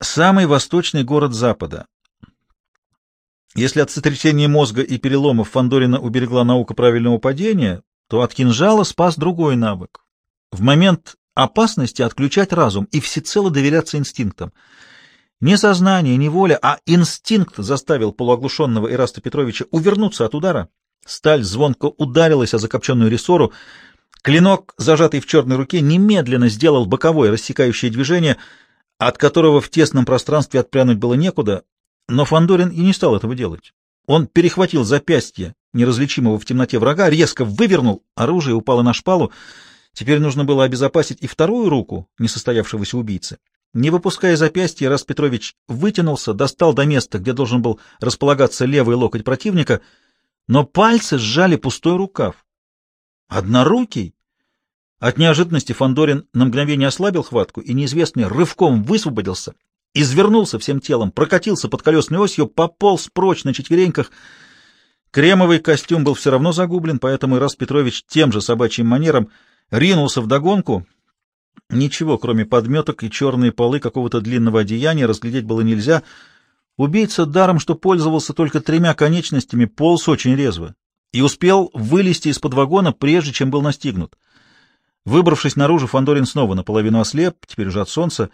Самый восточный город Запада. Если от сотрясения мозга и переломов Фандорина уберегла наука правильного падения, то от кинжала спас другой навык. В момент опасности отключать разум и всецело доверяться инстинктам. Не сознание, не воля, а инстинкт заставил полуоглушенного Ираста Петровича увернуться от удара. Сталь звонко ударилась о закопченную рессору. Клинок, зажатый в черной руке, немедленно сделал боковое рассекающее движение, от которого в тесном пространстве отпрянуть было некуда, но Фандорин и не стал этого делать. Он перехватил запястье неразличимого в темноте врага, резко вывернул, оружие упало на шпалу. Теперь нужно было обезопасить и вторую руку несостоявшегося убийцы. Не выпуская запястья, Рас Петрович вытянулся, достал до места, где должен был располагаться левый локоть противника, но пальцы сжали пустой рукав. Однорукий? От неожиданности Фандорин на мгновение ослабил хватку и неизвестный рывком высвободился, извернулся всем телом, прокатился под колесной осью, пополз прочь на четвереньках. Кремовый костюм был все равно загублен, поэтому Ирас Петрович тем же собачьим манером ринулся в догонку. Ничего, кроме подметок и черные полы какого-то длинного одеяния, разглядеть было нельзя. Убийца даром, что пользовался только тремя конечностями, полз очень резво и успел вылезти из-под вагона, прежде чем был настигнут. Выбравшись наружу, Фандорин снова наполовину ослеп, теперь уже от солнца.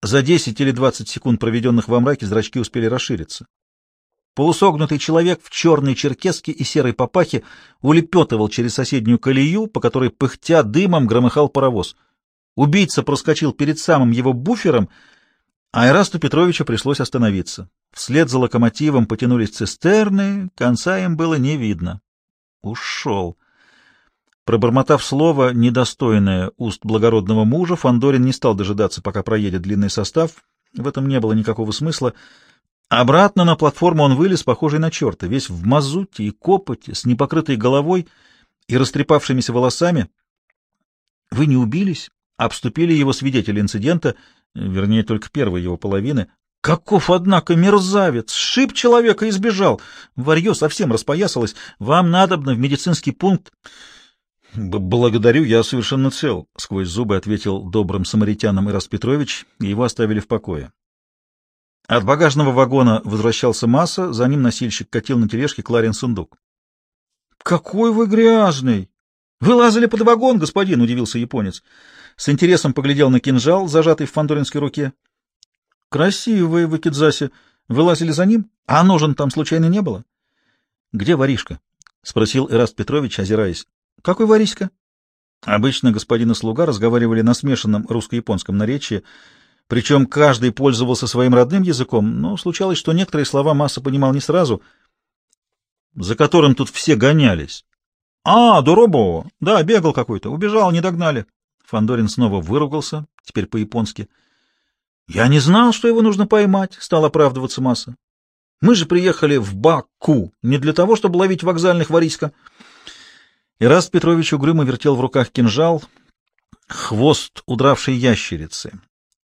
За 10 или 20 секунд, проведенных во мраке, зрачки успели расшириться. Полусогнутый человек в черной черкеске и серой папахе улепетывал через соседнюю колею, по которой пыхтя дымом громыхал паровоз. Убийца проскочил перед самым его буфером, а Ирасту Петровичу пришлось остановиться. Вслед за локомотивом потянулись цистерны, конца им было не видно. Ушел. Пробормотав слово, недостойное уст благородного мужа, Фандорин не стал дожидаться, пока проедет длинный состав. В этом не было никакого смысла. Обратно на платформу он вылез, похожий на черта, весь в мазуте и копоте, с непокрытой головой и растрепавшимися волосами. — Вы не убились? — обступили его свидетели инцидента, вернее, только первой его половины. — Каков, однако, мерзавец! Шип человека и сбежал! Варье совсем распоясалось. Вам надобно в медицинский пункт... — Благодарю, я совершенно цел, — сквозь зубы ответил добрым самаритянам Ирас Петрович, и его оставили в покое. От багажного вагона возвращался Масса, за ним носильщик катил на тележке Кларин сундук. — Какой вы грязный! — Вы лазали под вагон, господин, — удивился японец. С интересом поглядел на кинжал, зажатый в фандоринской руке. — Красивый вы, Кидзаси. Вы лазили за ним? А ножен там случайно не было? — Где воришка? — спросил Эраст Петрович, озираясь. — Какой воришка? Обычно господин и слуга разговаривали на смешанном русско-японском наречии, причем каждый пользовался своим родным языком, но случалось, что некоторые слова Масса понимал не сразу, за которым тут все гонялись. — А, Дуробо! Да, бегал какой-то. Убежал, не догнали. Фандорин снова выругался, теперь по-японски. — Я не знал, что его нужно поймать, — стал оправдываться Масса. — Мы же приехали в Баку не для того, чтобы ловить вокзальных воришка. Ираст Петрович угрюмо вертел в руках кинжал, хвост удравшей ящерицы.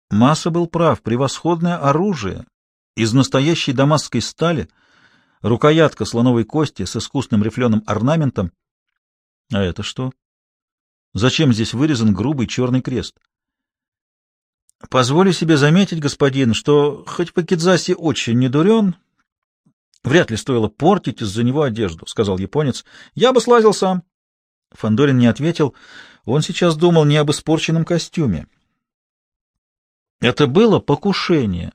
Масса был прав, превосходное оружие из настоящей дамасской стали, рукоятка слоновой кости с искусным рифленым орнаментом. А это что? Зачем здесь вырезан грубый черный крест? Позволю себе заметить, господин, что хоть Пакидзаси очень не дурен, вряд ли стоило портить из-за него одежду, — сказал японец. Я бы слазил сам. Фандорин не ответил. Он сейчас думал не об испорченном костюме. Это было покушение.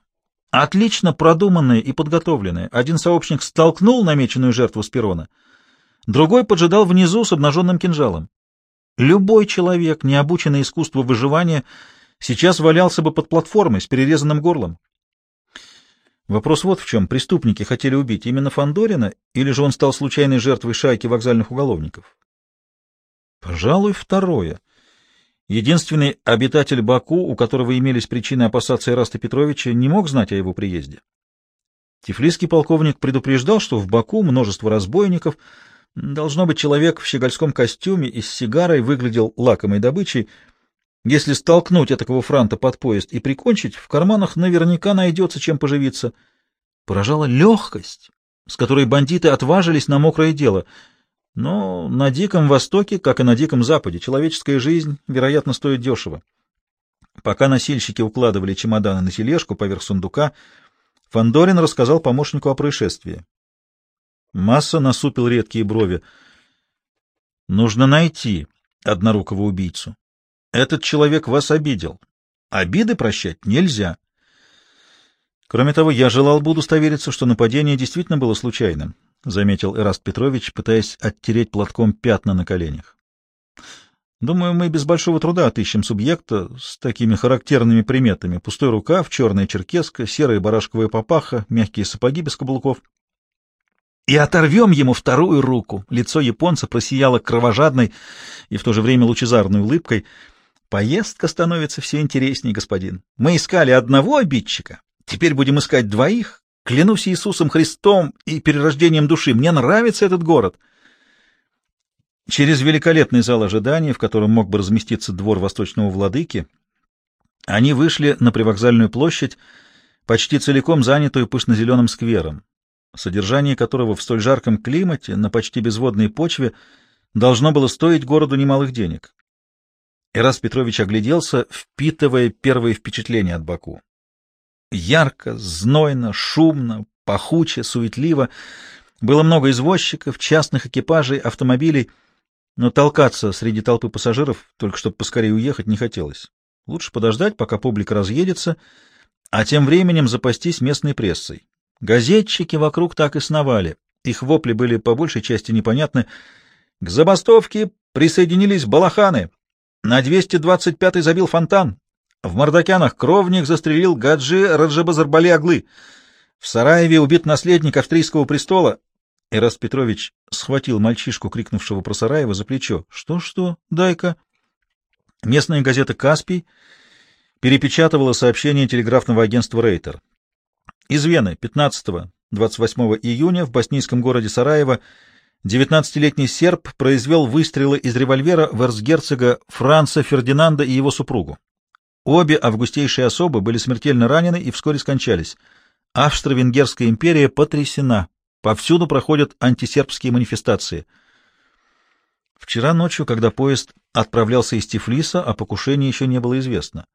Отлично продуманное и подготовленное. Один сообщник столкнул намеченную жертву с перона, другой поджидал внизу с обнаженным кинжалом. Любой человек, не обученный искусству выживания, сейчас валялся бы под платформой с перерезанным горлом. Вопрос вот в чем. Преступники хотели убить именно Фандорина, или же он стал случайной жертвой шайки вокзальных уголовников? Пожалуй, второе. Единственный обитатель Баку, у которого имелись причины опасаться Ираста Петровича, не мог знать о его приезде. Тифлисский полковник предупреждал, что в Баку множество разбойников. Должно быть, человек в щегольском костюме и с сигарой выглядел лакомой добычей. Если столкнуть этакого франта под поезд и прикончить, в карманах наверняка найдется чем поживиться. Поражала легкость, с которой бандиты отважились на мокрое дело — но на Диком Востоке, как и на Диком Западе, человеческая жизнь, вероятно, стоит дешево. Пока носильщики укладывали чемоданы на тележку поверх сундука, Фандорин рассказал помощнику о происшествии. Масса насупил редкие брови. Нужно найти однорукого убийцу. Этот человек вас обидел. Обиды прощать нельзя. Кроме того, я желал бы удостовериться, что нападение действительно было случайным, — заметил Эраст Петрович, пытаясь оттереть платком пятна на коленях. Думаю, мы без большого труда отыщем субъекта с такими характерными приметами. Пустой рукав, черная черкеска, серая барашковая папаха, мягкие сапоги без каблуков. И оторвем ему вторую руку. Лицо японца просияло кровожадной и в то же время лучезарной улыбкой. Поездка становится все интереснее, господин. Мы искали одного обидчика, теперь будем искать двоих. Клянусь Иисусом Христом и перерождением души, мне нравится этот город. Через великолепный зал ожидания, в котором мог бы разместиться двор восточного владыки, они вышли на привокзальную площадь, почти целиком занятую пышно-зеленым сквером, содержание которого в столь жарком климате, на почти безводной почве, должно было стоить городу немалых денег. Ирас Петрович огляделся, впитывая первые впечатления от Баку. Ярко, знойно, шумно, пахуче, суетливо. Было много извозчиков, частных экипажей, автомобилей — но толкаться среди толпы пассажиров, только чтобы поскорее уехать, не хотелось. Лучше подождать, пока публика разъедется, а тем временем запастись местной прессой. Газетчики вокруг так и сновали. Их вопли были по большей части непонятны. К забастовке присоединились балаханы. На 225-й забил фонтан. В Мардакянах кровник застрелил Гаджи Раджабазарбали Аглы. В Сараеве убит наследник австрийского престола. Эраст Петрович схватил мальчишку, крикнувшего про Сараева, за плечо. «Что, что? Дай-ка!» Местная газета «Каспий» перепечатывала сообщение телеграфного агентства «Рейтер». Из Вены 15-28 июня в боснийском городе Сараево 19-летний серб произвел выстрелы из револьвера в эрцгерцога Франца Фердинанда и его супругу. Обе августейшие особы были смертельно ранены и вскоре скончались. Австро-Венгерская империя потрясена. Повсюду проходят антисербские манифестации. Вчера ночью, когда поезд отправлялся из Тифлиса, о покушении еще не было известно.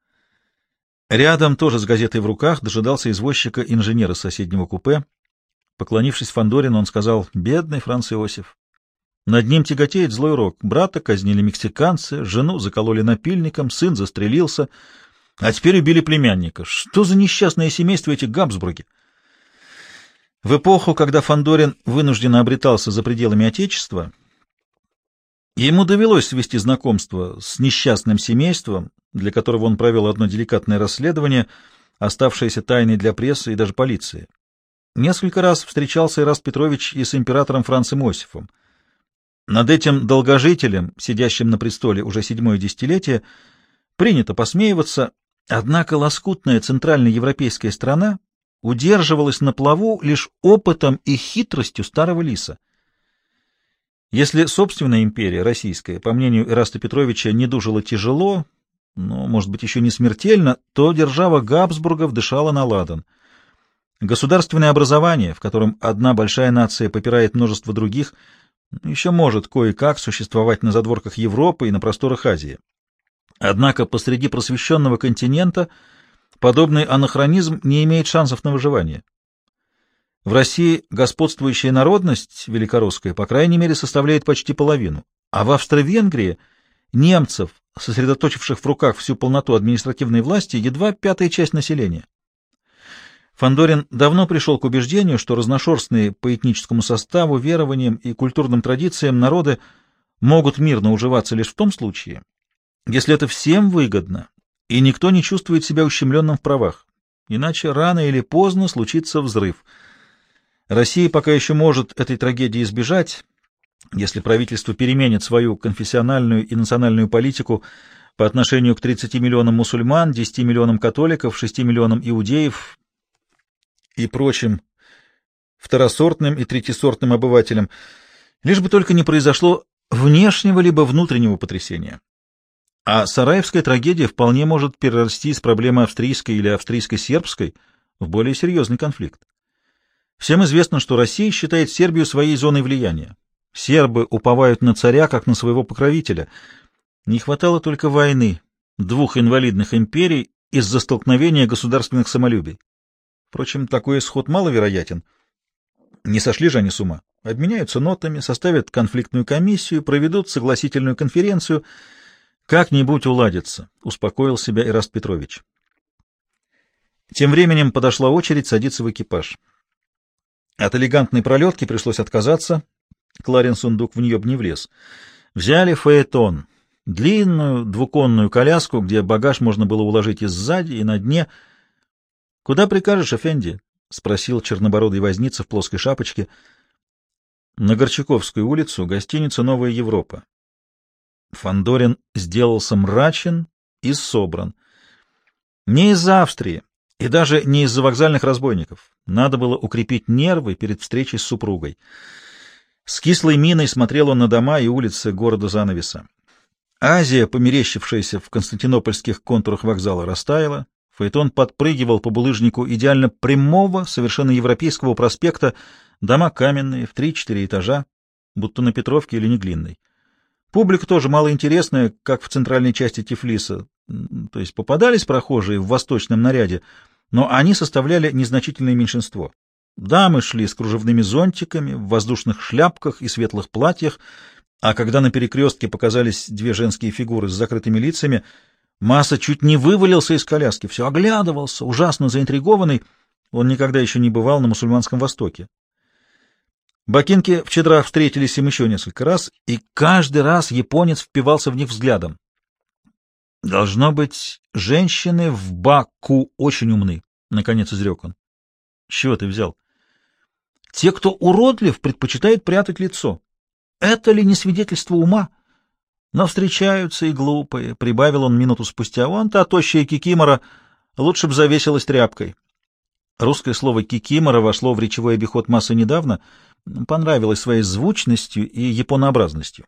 Рядом, тоже с газетой в руках, дожидался извозчика инженера соседнего купе. Поклонившись Фандорину, он сказал, «Бедный Франц Иосиф». Над ним тяготеет злой рок. Брата казнили мексиканцы, жену закололи напильником, сын застрелился, а теперь убили племянника. Что за несчастное семейство эти Габсбурги? В эпоху, когда Фандорин вынужденно обретался за пределами Отечества, ему довелось свести знакомство с несчастным семейством, для которого он провел одно деликатное расследование, оставшееся тайной для прессы и даже полиции. Несколько раз встречался Ираст Петрович и с императором Францем Иосифом. Над этим долгожителем, сидящим на престоле уже седьмое десятилетие, принято посмеиваться, однако лоскутная центральноевропейская страна удерживалась на плаву лишь опытом и хитростью старого лиса. Если собственная империя, российская, по мнению Ираста Петровича, не дужила тяжело, но, может быть, еще не смертельно, то держава Габсбургов дышала на ладан. Государственное образование, в котором одна большая нация попирает множество других, еще может кое-как существовать на задворках Европы и на просторах Азии. Однако посреди просвещенного континента – Подобный анахронизм не имеет шансов на выживание. В России господствующая народность великорусская, по крайней мере, составляет почти половину, а в Австро-Венгрии немцев, сосредоточивших в руках всю полноту административной власти, едва пятая часть населения. Фандорин давно пришел к убеждению, что разношерстные по этническому составу, верованиям и культурным традициям народы могут мирно уживаться лишь в том случае, если это всем выгодно и никто не чувствует себя ущемленным в правах. Иначе рано или поздно случится взрыв. Россия пока еще может этой трагедии избежать, если правительство переменит свою конфессиональную и национальную политику по отношению к 30 миллионам мусульман, 10 миллионам католиков, 6 миллионам иудеев и прочим второсортным и третьесортным обывателям, лишь бы только не произошло внешнего либо внутреннего потрясения. А сараевская трагедия вполне может перерасти из проблемы австрийской или австрийско-сербской в более серьезный конфликт. Всем известно, что Россия считает Сербию своей зоной влияния. Сербы уповают на царя, как на своего покровителя. Не хватало только войны, двух инвалидных империй из-за столкновения государственных самолюбий. Впрочем, такой исход маловероятен. Не сошли же они с ума. Обменяются нотами, составят конфликтную комиссию, проведут согласительную конференцию. Как-нибудь уладится, — успокоил себя Ираст Петрович. Тем временем подошла очередь садиться в экипаж. От элегантной пролетки пришлось отказаться. Кларин сундук в нее б не влез. Взяли фаэтон, длинную двуконную коляску, где багаж можно было уложить и сзади, и на дне. — Куда прикажешь, Эфенди? — спросил чернобородый возница в плоской шапочке. — На Горчаковскую улицу, гостиница «Новая Европа». Фандорин сделался мрачен и собран. Не из-за Австрии и даже не из-за вокзальных разбойников. Надо было укрепить нервы перед встречей с супругой. С кислой миной смотрел он на дома и улицы города Занавеса. Азия, померещившаяся в константинопольских контурах вокзала, растаяла. Фаэтон подпрыгивал по булыжнику идеально прямого, совершенно европейского проспекта, дома каменные, в три-четыре этажа, будто на Петровке или Неглинной. Публика тоже малоинтересная, как в центральной части Тифлиса, то есть попадались прохожие в восточном наряде, но они составляли незначительное меньшинство. Дамы шли с кружевными зонтиками, в воздушных шляпках и светлых платьях, а когда на перекрестке показались две женские фигуры с закрытыми лицами, Масса чуть не вывалился из коляски, все оглядывался, ужасно заинтригованный. Он никогда еще не бывал на мусульманском Востоке. Бакинки в чедрах встретились им еще несколько раз, и каждый раз японец впивался в них взглядом. Должно быть, женщины в Баку очень умны, — наконец изрек он. — Чего ты взял? — Те, кто уродлив, предпочитают прятать лицо. Это ли не свидетельство ума? Но встречаются и глупые, — прибавил он минуту спустя. Вон та тощая кикимора лучше б завесилась тряпкой. Русское слово «кикимора» вошло в речевой обиход массы недавно, понравилось своей звучностью и японообразностью.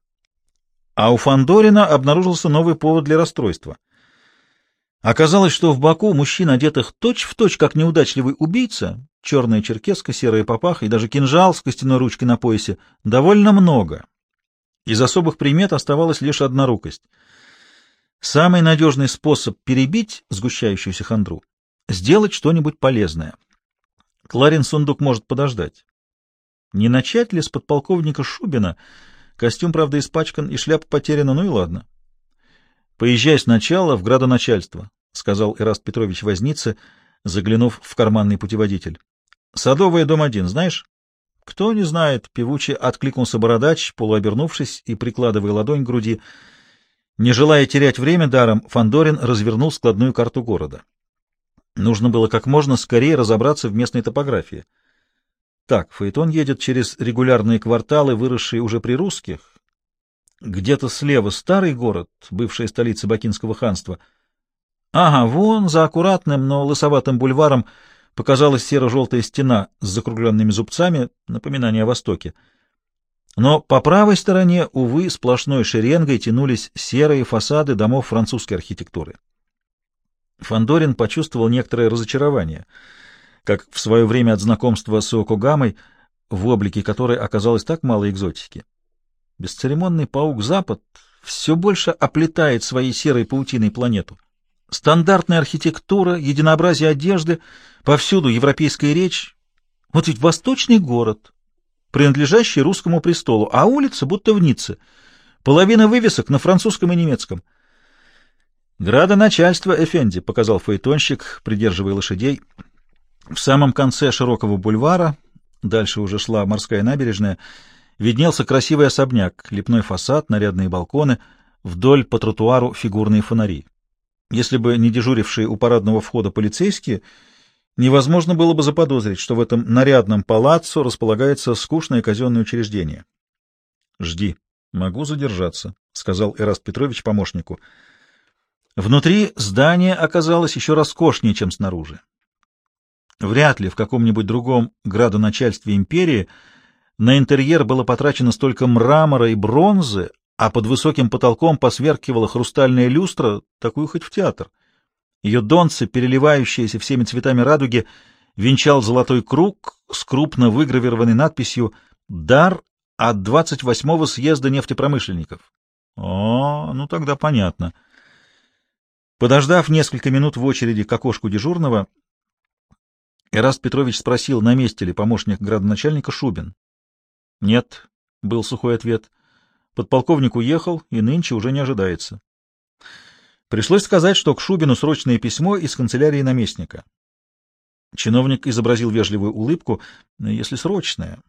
А у Фандорина обнаружился новый повод для расстройства. Оказалось, что в Баку мужчин, одетых точь-в-точь, точь, как неудачливый убийца, черная черкеска, серая папаха и даже кинжал с костяной ручкой на поясе, довольно много. Из особых примет оставалась лишь однорукость. Самый надежный способ перебить сгущающуюся хандру — сделать что-нибудь полезное. Кларин сундук может подождать. Не начать ли с подполковника Шубина? Костюм, правда, испачкан и шляпа потеряна, ну и ладно. Поезжай сначала в градоначальство, — сказал Ираст Петрович Вознице, заглянув в карманный путеводитель. — Садовая, дом один, знаешь? — Кто не знает, — певуче откликнулся бородач, полуобернувшись и прикладывая ладонь к груди. Не желая терять время даром, Фандорин развернул складную карту города. Нужно было как можно скорее разобраться в местной топографии. Так, Фаэтон едет через регулярные кварталы, выросшие уже при русских, где-то слева старый город, бывшая столица Бакинского ханства. Ага, вон за аккуратным, но лысоватым бульваром показалась серо-желтая стена с закругленными зубцами, напоминание о Востоке. Но по правой стороне, увы, сплошной шеренгой тянулись серые фасады домов французской архитектуры. Фандорин почувствовал некоторое разочарование, как в свое время от знакомства с Окугамой, в облике которой оказалось так мало экзотики. Бесцеремонный паук-запад все больше оплетает своей серой паутиной планету. Стандартная архитектура, единообразие одежды, повсюду европейская речь. Вот ведь восточный город, принадлежащий русскому престолу, а улица будто в Ницце. Половина вывесок на французском и немецком. «Градоначальство, Эфенди», — показал фаэтонщик, придерживая лошадей. В самом конце широкого бульвара, дальше уже шла морская набережная, — виднелся красивый особняк, лепной фасад, нарядные балконы, вдоль по тротуару фигурные фонари. Если бы не дежурившие у парадного входа полицейские, невозможно было бы заподозрить, что в этом нарядном палаццо располагается скучное казенное учреждение. — Жди, могу задержаться, — сказал Эраст Петрович помощнику. Внутри здание оказалось еще роскошнее, чем снаружи. Вряд ли в каком-нибудь другом градоначальстве империи — на интерьер было потрачено столько мрамора и бронзы, а под высоким потолком посверкивала хрустальная люстра, такую хоть в театр. Ее донцы, переливающиеся всеми цветами радуги, венчал золотой круг с крупно выгравированной надписью «Дар от 28-го съезда нефтепромышленников». О, ну тогда понятно. Подождав несколько минут в очереди к окошку дежурного, Эраст Петрович спросил, на месте ли помощник градоначальника Шубин. — Нет, — был сухой ответ. Подполковник уехал и нынче уже не ожидается. Пришлось сказать, что к Шубину срочное письмо из канцелярии наместника. Чиновник изобразил вежливую улыбку, если срочное.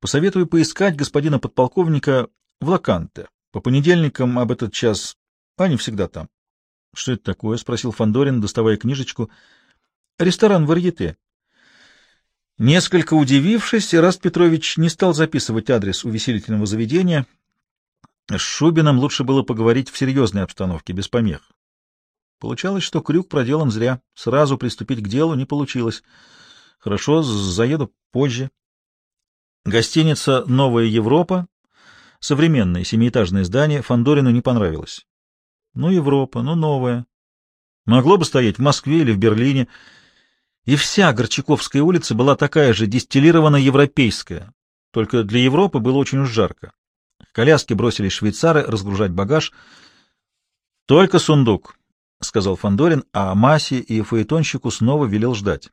Посоветую поискать господина подполковника в Лаканте. По понедельникам об этот час они всегда там. — Что это такое? — спросил Фандорин, доставая книжечку. — Ресторан «Варьете». Несколько удивившись, Раст Петрович не стал записывать адрес увеселительного заведения. С Шубиным лучше было поговорить в серьезной обстановке, без помех. Получалось, что крюк проделан зря. Сразу приступить к делу не получилось. Хорошо, заеду позже. Гостиница «Новая Европа», современное семиэтажное здание, Фандорину не понравилось. Ну, Европа, ну, новая. Могло бы стоять в Москве или в Берлине. И вся Горчаковская улица была такая же дистиллированно европейская. Только для Европы было очень уж жарко. В коляске бросились швейцары разгружать багаж. «Только сундук», — сказал Фандорин, а Масе и фаэтонщику снова велел ждать.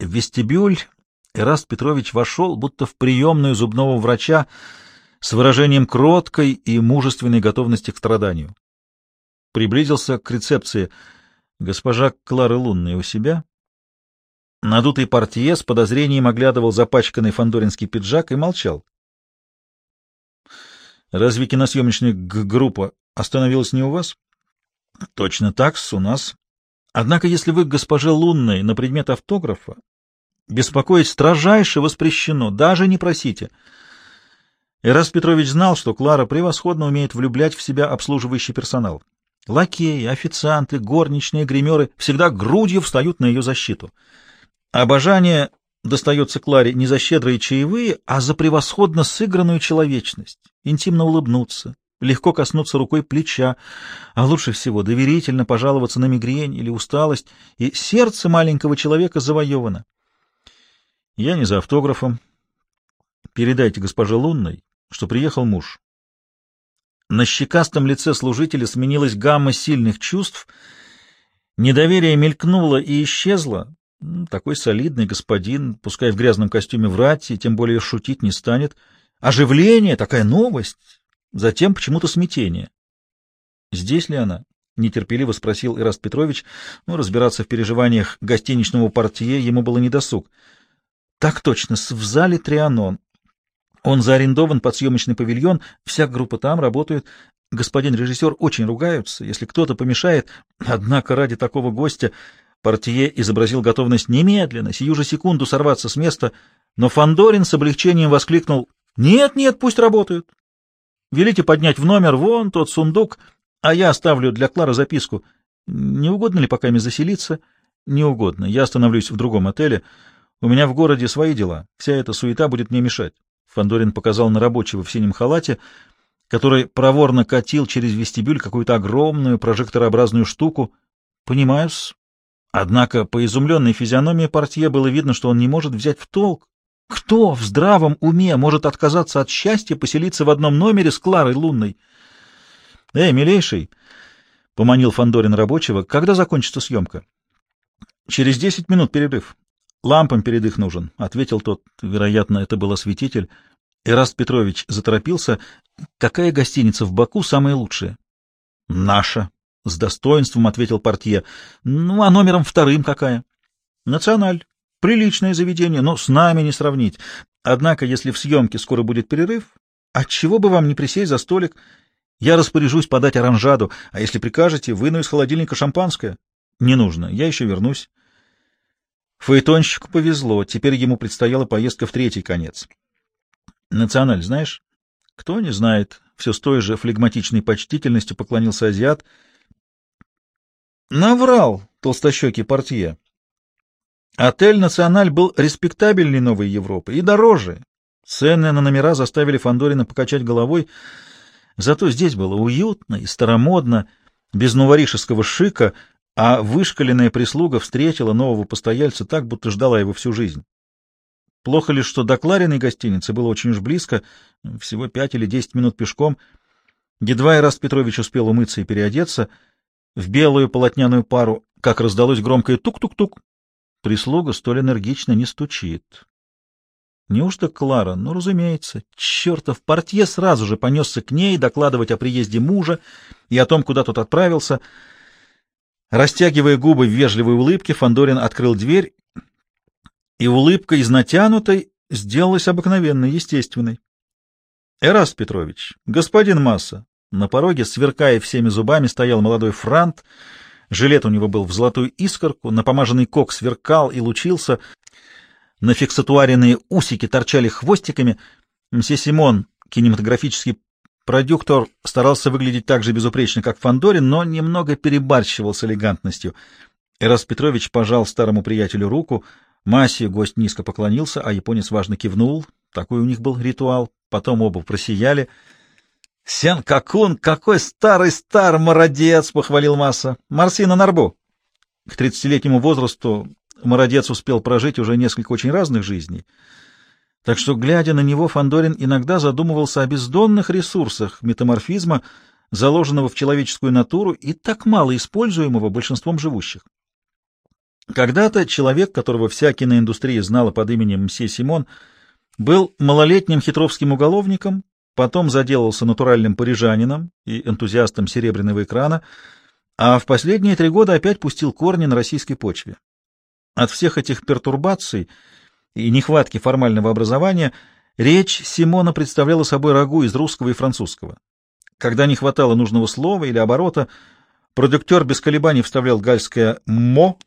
В вестибюль Эраст Петрович вошел, будто в приемную зубного врача, с выражением кроткой и мужественной готовности к страданию приблизился к рецепции. Госпожа Клара Лунная у себя? Надутый портье с подозрением оглядывал запачканный фандоринский пиджак и молчал. «Разве киносъемочная группа остановилась не у вас?» «Точно так, у нас. Однако, если вы к госпоже Лунной на предмет автографа, беспокоить строжайше воспрещено, даже не просите». Эрас Петрович знал, что Клара превосходно умеет влюблять в себя обслуживающий персонал. Лакеи, официанты, горничные, гримеры всегда грудью встают на ее защиту. Обожание достается Кларе не за щедрые чаевые, а за превосходно сыгранную человечность. Интимно улыбнуться, легко коснуться рукой плеча, а лучше всего доверительно пожаловаться на мигрень или усталость, и сердце маленького человека завоевано. Я не за автографом. Передайте госпоже Лунной, что приехал муж. На щекастом лице служителя сменилась гамма сильных чувств. Недоверие мелькнуло и исчезло. Такой солидный господин, пускай в грязном костюме врать, и тем более шутить не станет. Оживление, такая новость. Затем почему-то смятение. «Здесь ли она?» — нетерпеливо спросил Ираст Петрович. Ну, разбираться в переживаниях гостиничного портье ему было недосуг. «Так точно, в зале Трианон. Он заарендован под съемочный павильон, вся группа там работает. Господин режиссер очень ругаются, если кто-то помешает. Однако ради такого гостя портье изобразил готовность немедленно, сию же секунду сорваться с места, но Фандорин с облегчением воскликнул «Нет, нет, пусть работают. Велите поднять в номер вон тот сундук, а я оставлю для Клары записку. Не угодно ли пока мне заселиться?» «Не угодно. Я остановлюсь в другом отеле. У меня в городе свои дела. Вся эта суета будет мне мешать». Фандорин показал на рабочего в синем халате, который проворно катил через вестибюль какую-то огромную прожекторообразную штуку. Понимаю-с. Однако по изумленной физиономии портье было видно, что он не может взять в толк. Кто в здравом уме может отказаться от счастья поселиться в одном номере с Кларой Лунной? — Эй, милейший! — поманил Фандорин рабочего. — Когда закончится съемка? — Через десять минут перерыв. Лампам перед их нужен, — ответил тот. Вероятно, это был осветитель. Ираст Петрович заторопился. — Какая гостиница в Баку самая лучшая? — Наша, — с достоинством ответил портье. — Ну, а номером вторым какая? — Националь. Приличное заведение, но с нами не сравнить. Однако, если в съемке скоро будет перерыв, отчего бы вам не присесть за столик? Я распоряжусь подать оранжаду, а если прикажете, выну из холодильника шампанское. Не нужно, я еще вернусь. Фаэтонщику повезло, теперь ему предстояла поездка в третий конец. Националь, знаешь? Кто не знает, все с той же флегматичной почтительностью поклонился азиат. Наврал толстощекий портье. Отель «Националь» был респектабельней Новой Европы и дороже. Цены на номера заставили Фандорина покачать головой. Зато здесь было уютно и старомодно, без новоришеского шика — а вышкаленная прислуга встретила нового постояльца так, будто ждала его всю жизнь. Плохо лишь, что до Клариной гостиницы было очень уж близко, всего пять или десять минут пешком. Едва Ираст Петрович успел умыться и переодеться, в белую полотняную пару, как раздалось громкое тук-тук-тук. Прислуга столь энергично не стучит. Неужто Клара? Ну, разумеется. Чертов портье сразу же понесся к ней докладывать о приезде мужа и о том, куда тот отправился. Растягивая губы в вежливой улыбке, Фандорин открыл дверь, и улыбка из натянутой сделалась обыкновенной, естественной. — Эраст Петрович, господин Масса. На пороге, сверкая всеми зубами, стоял молодой франт. Жилет у него был в золотую искорку, напомаженный кок сверкал и лучился — на фиксатуаренные усики торчали хвостиками. Мсье Симон, кинематографический продюктор, старался выглядеть так же безупречно, как Фандорин, но немного перебарщивал с элегантностью. Эрас Петрович пожал старому приятелю руку. Массе гость низко поклонился, а японец важно кивнул. Такой у них был ритуал. Потом оба просияли. — Сен Какун, какой старый-стар молодец! — похвалил Масса. — Марсина Нарбу. К тридцатилетнему возрасту Молодец успел прожить уже несколько очень разных жизней. Так что, глядя на него, Фандорин иногда задумывался о бездонных ресурсах метаморфизма, заложенного в человеческую натуру и так мало используемого большинством живущих. Когда-то человек, которого вся киноиндустрия знала под именем Мсье Симон, был малолетним хитровским уголовником, потом заделался натуральным парижанином и энтузиастом серебряного экрана, а в последние три года опять пустил корни на российской почве. От всех этих пертурбаций и нехватки формального образования речь Симона представляла собой рагу из русского и французского. Когда не хватало нужного слова или оборота, продюктер без колебаний вставлял гальское «мо»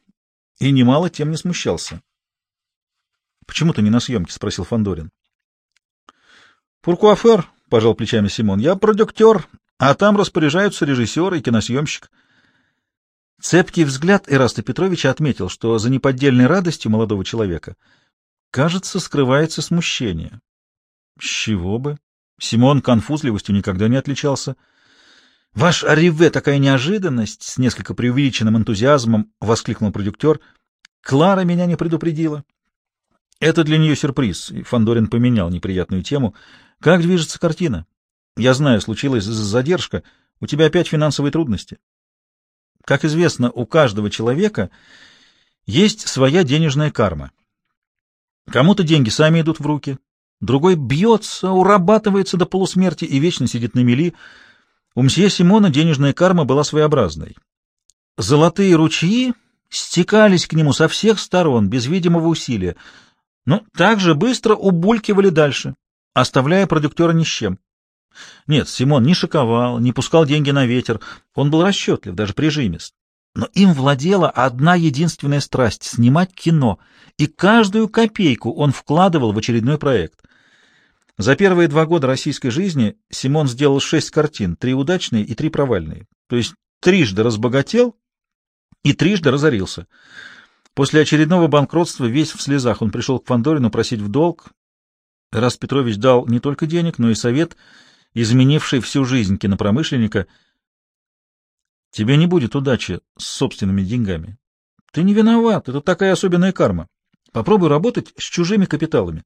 и немало тем не смущался. — Почему ты не на съемке? — спросил Фандорин. Пуркуафер, — пожал плечами Симон, — я продюктер, а там распоряжаются режиссер и киносъемщик. Цепкий взгляд Эраста Петровича отметил, что за неподдельной радостью молодого человека, кажется, скрывается смущение. С чего бы? Симон конфузливостью никогда не отличался. — Ваш Ариве такая неожиданность! — с несколько преувеличенным энтузиазмом воскликнул продюктер. — Клара меня не предупредила. — Это для нее сюрприз, Фандорин поменял неприятную тему. — Как движется картина? — Я знаю, случилась задержка. У тебя опять финансовые трудности. Как известно, у каждого человека есть своя денежная карма. Кому-то деньги сами идут в руки, другой бьется, урабатывается до полусмерти и вечно сидит на мели. У мсье Симона денежная карма была своеобразной. Золотые ручьи стекались к нему со всех сторон, без видимого усилия, но также быстро убулькивали дальше, оставляя продюктера ни с чем. Нет, Симон не шиковал, не пускал деньги на ветер. Он был расчетлив, даже прижимист. Но им владела одна единственная страсть — снимать кино, и каждую копейку он вкладывал в очередной проект. За первые два года российской жизни Симон сделал шесть картин, три удачные и три провальные. То есть трижды разбогател и трижды разорился. После очередного банкротства весь в слезах он пришел к Фандорину просить в долг. Раз Петрович дал не только денег, но и совет — изменивший всю жизнь кинопромышленника. Тебе не будет удачи с собственными деньгами. Ты не виноват, это такая особенная карма. Попробуй работать с чужими капиталами.